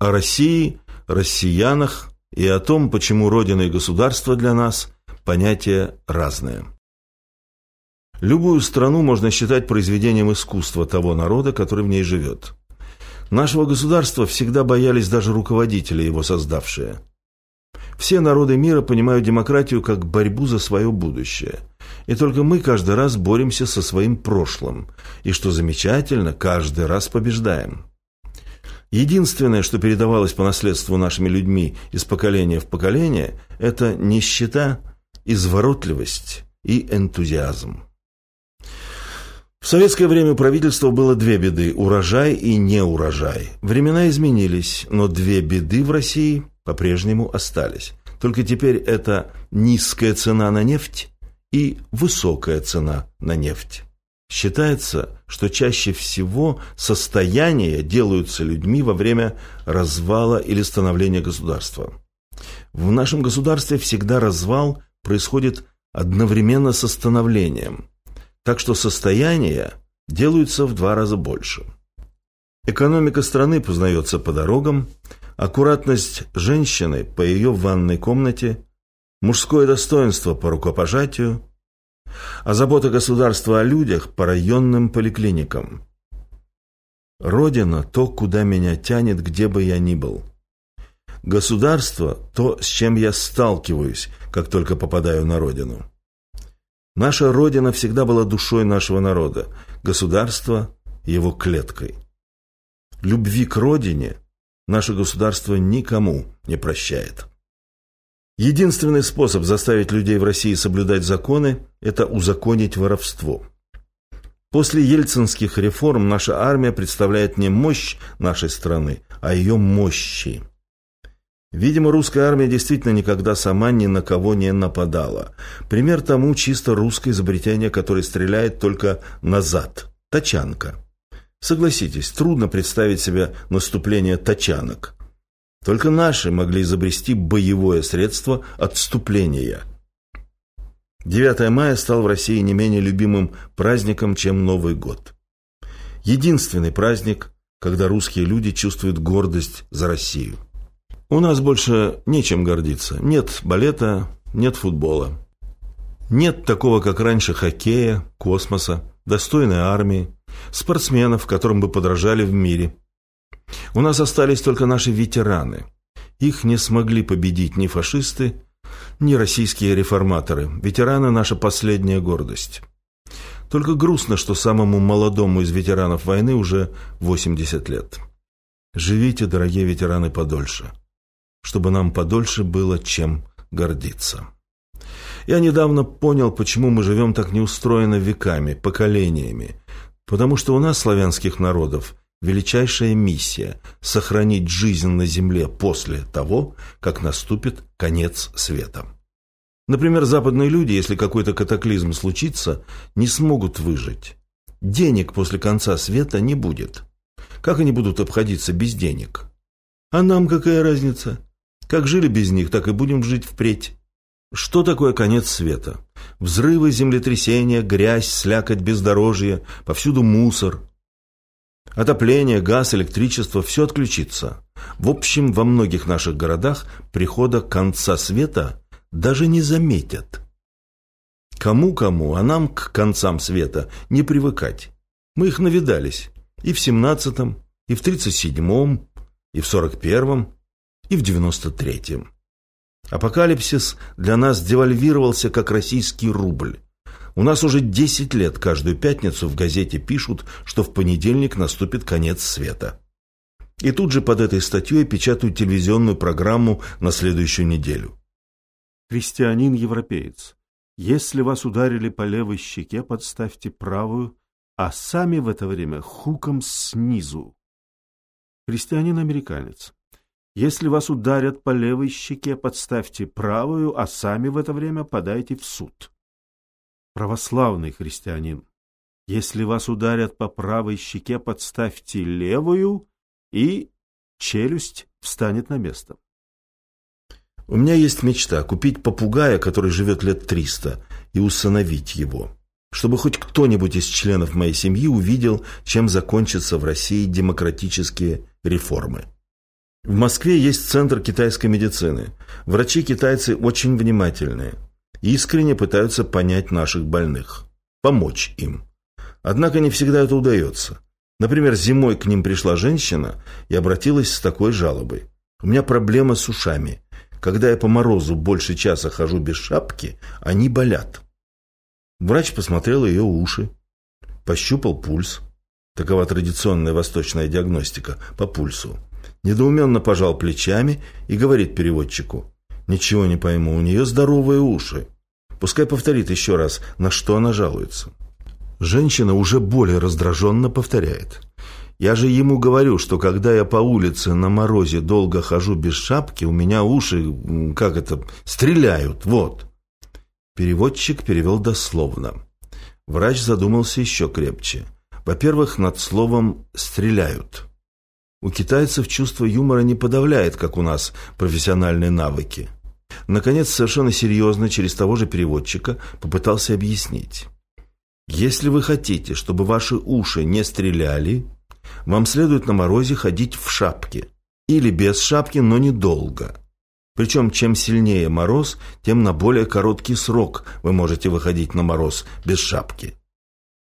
О России, россиянах и о том, почему Родина и государство для нас – понятия разные. Любую страну можно считать произведением искусства того народа, который в ней живет. Нашего государства всегда боялись даже руководители, его создавшие. Все народы мира понимают демократию как борьбу за свое будущее. И только мы каждый раз боремся со своим прошлым. И, что замечательно, каждый раз побеждаем. Единственное, что передавалось по наследству нашими людьми из поколения в поколение, это нищета, изворотливость и энтузиазм. В советское время у правительства было две беды – урожай и неурожай. Времена изменились, но две беды в России по-прежнему остались. Только теперь это низкая цена на нефть и высокая цена на нефть. Считается, что чаще всего состояния делаются людьми во время развала или становления государства. В нашем государстве всегда развал происходит одновременно со становлением, так что состояния делаются в два раза больше. Экономика страны познается по дорогам, аккуратность женщины по ее ванной комнате, мужское достоинство по рукопожатию, а забота государства о людях по районным поликлиникам. Родина – то, куда меня тянет, где бы я ни был. Государство – то, с чем я сталкиваюсь, как только попадаю на родину. Наша родина всегда была душой нашего народа, государство – его клеткой. Любви к родине наше государство никому не прощает. Единственный способ заставить людей в России соблюдать законы – это узаконить воровство. После ельцинских реформ наша армия представляет не мощь нашей страны, а ее мощи. Видимо, русская армия действительно никогда сама ни на кого не нападала. Пример тому чисто русское изобретение, которое стреляет только назад – тачанка. Согласитесь, трудно представить себе наступление тачанок. Только наши могли изобрести боевое средство отступления. 9 мая стал в России не менее любимым праздником, чем Новый год. Единственный праздник, когда русские люди чувствуют гордость за Россию. У нас больше нечем гордиться. Нет балета, нет футбола. Нет такого, как раньше, хоккея, космоса, достойной армии, спортсменов, которым бы подражали в мире – у нас остались только наши ветераны. Их не смогли победить ни фашисты, ни российские реформаторы. Ветераны – наша последняя гордость. Только грустно, что самому молодому из ветеранов войны уже 80 лет. Живите, дорогие ветераны, подольше, чтобы нам подольше было чем гордиться. Я недавно понял, почему мы живем так неустроено веками, поколениями. Потому что у нас, славянских народов, величайшая миссия – сохранить жизнь на Земле после того, как наступит конец света. Например, западные люди, если какой-то катаклизм случится, не смогут выжить. Денег после конца света не будет. Как они будут обходиться без денег? А нам какая разница? Как жили без них, так и будем жить впредь. Что такое конец света? Взрывы, землетрясения, грязь, слякоть, бездорожье, повсюду мусор – Отопление, газ, электричество – все отключится. В общем, во многих наших городах прихода конца света даже не заметят. Кому-кому, а нам к концам света не привыкать. Мы их навидались и в 17-м, и в 37-м, и в 41-м, и в 93-м. Апокалипсис для нас девальвировался как российский рубль. У нас уже 10 лет каждую пятницу в газете пишут, что в понедельник наступит конец света. И тут же под этой статьей печатают телевизионную программу на следующую неделю. Христианин-европеец. Если вас ударили по левой щеке, подставьте правую, а сами в это время хуком снизу. Христианин-американец. Если вас ударят по левой щеке, подставьте правую, а сами в это время подайте в суд православный христианин. Если вас ударят по правой щеке, подставьте левую, и челюсть встанет на место. У меня есть мечта купить попугая, который живет лет триста, и усыновить его, чтобы хоть кто-нибудь из членов моей семьи увидел, чем закончатся в России демократические реформы. В Москве есть центр китайской медицины. Врачи-китайцы очень внимательные. Искренне пытаются понять наших больных. Помочь им. Однако не всегда это удается. Например, зимой к ним пришла женщина и обратилась с такой жалобой. «У меня проблема с ушами. Когда я по морозу больше часа хожу без шапки, они болят». Врач посмотрел ее уши, пощупал пульс. Такова традиционная восточная диагностика по пульсу недоуменно пожал плечами и говорит переводчику. «Ничего не пойму, у нее здоровые уши. Пускай повторит еще раз, на что она жалуется». Женщина уже более раздраженно повторяет. «Я же ему говорю, что когда я по улице на морозе долго хожу без шапки, у меня уши, как это, стреляют, вот». Переводчик перевел дословно. Врач задумался еще крепче. Во-первых, над словом «стреляют». У китайцев чувство юмора не подавляет, как у нас, профессиональные навыки. Наконец, совершенно серьезно, через того же переводчика, попытался объяснить. Если вы хотите, чтобы ваши уши не стреляли, вам следует на морозе ходить в шапке. Или без шапки, но недолго. Причем, чем сильнее мороз, тем на более короткий срок вы можете выходить на мороз без шапки.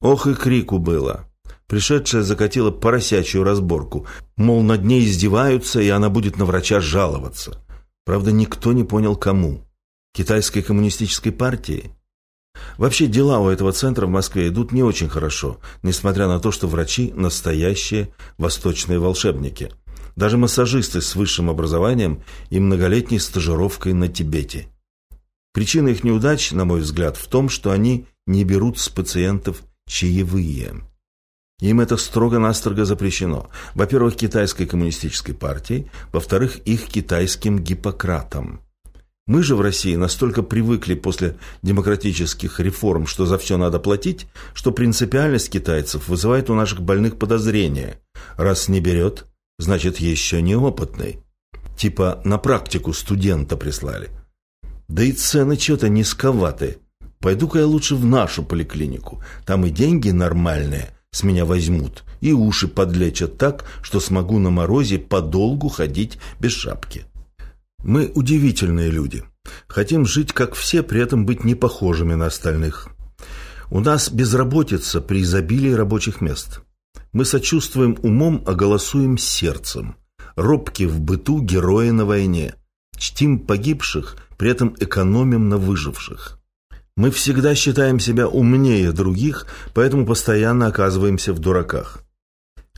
Ох и крику было. Пришедшая закатила поросячью разборку, мол, над ней издеваются, и она будет на врача жаловаться. Правда, никто не понял, кому. Китайской коммунистической партии? Вообще дела у этого центра в Москве идут не очень хорошо, несмотря на то, что врачи – настоящие восточные волшебники. Даже массажисты с высшим образованием и многолетней стажировкой на Тибете. Причина их неудач, на мой взгляд, в том, что они не берут с пациентов чаевые. Им это строго-настрого запрещено. Во-первых, китайской коммунистической партией, во-вторых, их китайским Гиппократом. Мы же в России настолько привыкли после демократических реформ, что за все надо платить, что принципиальность китайцев вызывает у наших больных подозрения. Раз не берет, значит еще неопытный. Типа на практику студента прислали. Да и цены что-то низковаты. Пойду-ка я лучше в нашу поликлинику. Там и деньги нормальные, с меня возьмут, и уши подлечат так, что смогу на морозе подолгу ходить без шапки. Мы удивительные люди. Хотим жить как все, при этом быть не похожими на остальных. У нас безработица при изобилии рабочих мест. Мы сочувствуем умом, а голосуем сердцем. Робки в быту, герои на войне. Чтим погибших, при этом экономим на выживших. Мы всегда считаем себя умнее других, поэтому постоянно оказываемся в дураках.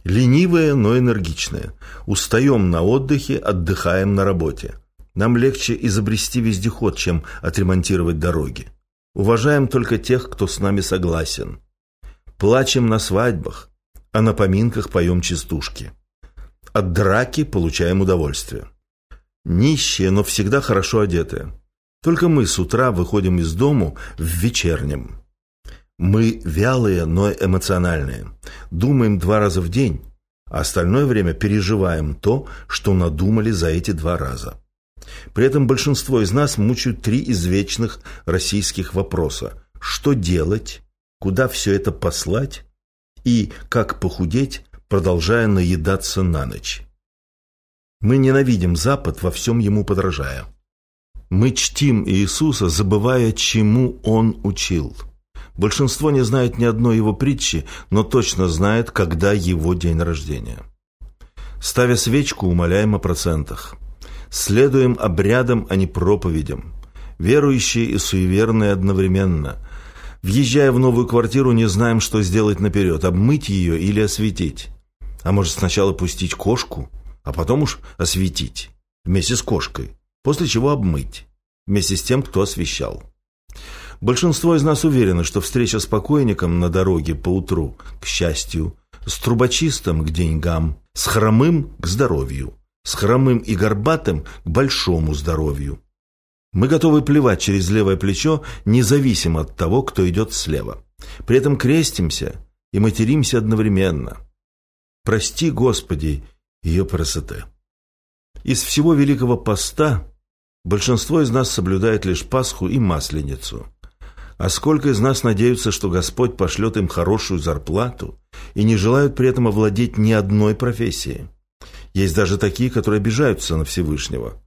Ленивые, но энергичные. Устаем на отдыхе, отдыхаем на работе. Нам легче изобрести вездеход, чем отремонтировать дороги. Уважаем только тех, кто с нами согласен. Плачем на свадьбах, а на поминках поем частушки. От драки получаем удовольствие. Нищие, но всегда хорошо одетые. Только мы с утра выходим из дому в вечернем. Мы вялые, но эмоциональные. Думаем два раза в день, а остальное время переживаем то, что надумали за эти два раза. При этом большинство из нас мучают три извечных российских вопроса. Что делать? Куда все это послать? И как похудеть, продолжая наедаться на ночь? Мы ненавидим Запад, во всем ему подражая. Мы чтим Иисуса, забывая, чему Он учил. Большинство не знает ни одной его притчи, но точно знает, когда его день рождения. Ставя свечку, умоляем о процентах. Следуем обрядам, а не проповедям. Верующие и суеверные одновременно. Въезжая в новую квартиру, не знаем, что сделать наперед, обмыть ее или осветить. А может сначала пустить кошку, а потом уж осветить вместе с кошкой после чего обмыть, вместе с тем, кто освещал. Большинство из нас уверено, что встреча с покойником на дороге по утру к счастью, с трубочистом к деньгам, с хромым к здоровью, с хромым и горбатым к большому здоровью. Мы готовы плевать через левое плечо, независимо от того, кто идет слева. При этом крестимся и материмся одновременно. Прости, Господи, ее красоты. Из всего Великого Поста большинство из нас соблюдает лишь Пасху и Масленицу. А сколько из нас надеются, что Господь пошлет им хорошую зарплату и не желают при этом овладеть ни одной профессией? Есть даже такие, которые обижаются на Всевышнего.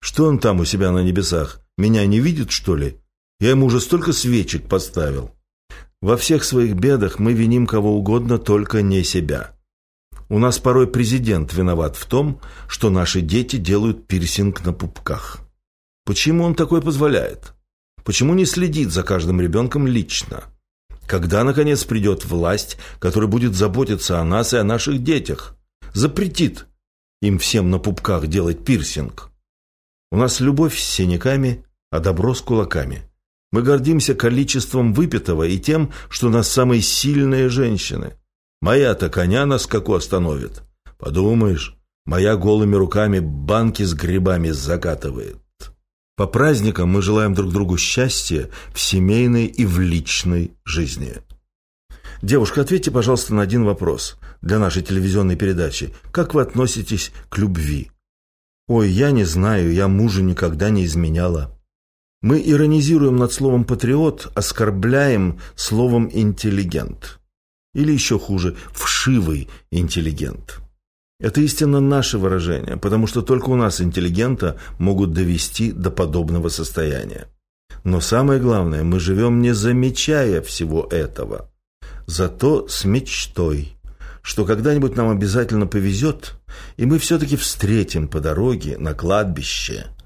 Что он там у себя на небесах? Меня не видит, что ли? Я ему уже столько свечек поставил. Во всех своих бедах мы виним кого угодно, только не себя. У нас порой президент виноват в том, что наши дети делают пирсинг на пупках. Почему он такое позволяет? Почему не следит за каждым ребенком лично? Когда, наконец, придет власть, которая будет заботиться о нас и о наших детях? Запретит им всем на пупках делать пирсинг. У нас любовь с синяками, а добро с кулаками. Мы гордимся количеством выпитого и тем, что у нас самые сильные женщины. Моя-то коня на скаку остановит. Подумаешь, моя голыми руками банки с грибами закатывает. По праздникам мы желаем друг другу счастья в семейной и в личной жизни. Девушка, ответьте, пожалуйста, на один вопрос для нашей телевизионной передачи. Как вы относитесь к любви? Ой, я не знаю, я мужу никогда не изменяла. Мы иронизируем над словом «патриот», оскорбляем словом «интеллигент». Или еще хуже, «вшивый интеллигент». Это истинно наше выражение, потому что только у нас интеллигента могут довести до подобного состояния. Но самое главное, мы живем не замечая всего этого, зато с мечтой, что когда-нибудь нам обязательно повезет, и мы все-таки встретим по дороге на кладбище –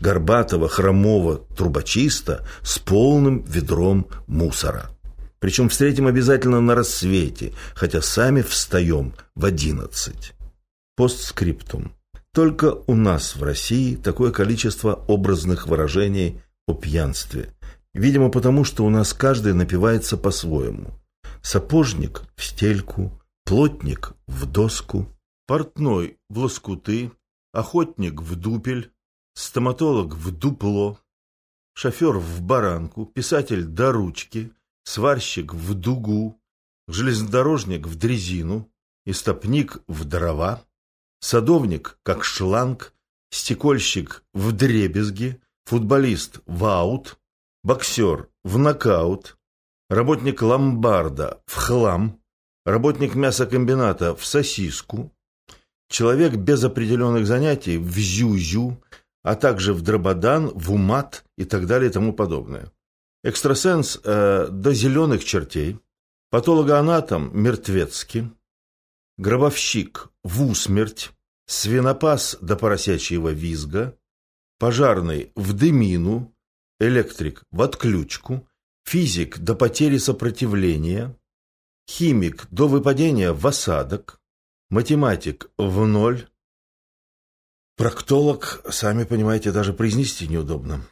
горбатого, хромого трубочиста с полным ведром мусора. Причем встретим обязательно на рассвете, хотя сами встаем в одиннадцать. Постскриптум. Только у нас в России такое количество образных выражений о пьянстве. Видимо, потому что у нас каждый напивается по-своему. Сапожник в стельку, плотник в доску, портной в лоскуты, охотник в дупель, стоматолог в дупло, шофер в баранку, писатель до ручки, сварщик в дугу, железнодорожник в дрезину, истопник в дрова, садовник как шланг, стекольщик в дребезги, футболист в аут, боксер в нокаут, работник ломбарда в хлам, работник мясокомбината в сосиску, человек без определенных занятий в зюзю, а также в дрободан, в умат и так далее и тому подобное. Экстрасенс э, до зеленых чертей, патологоанатом мертвецки, гробовщик в усмерть, свинопас до поросячьего визга, пожарный в дымину, электрик в отключку, физик до потери сопротивления, химик до выпадения в осадок, математик в ноль, Проктолог, сами понимаете, даже произнести неудобно.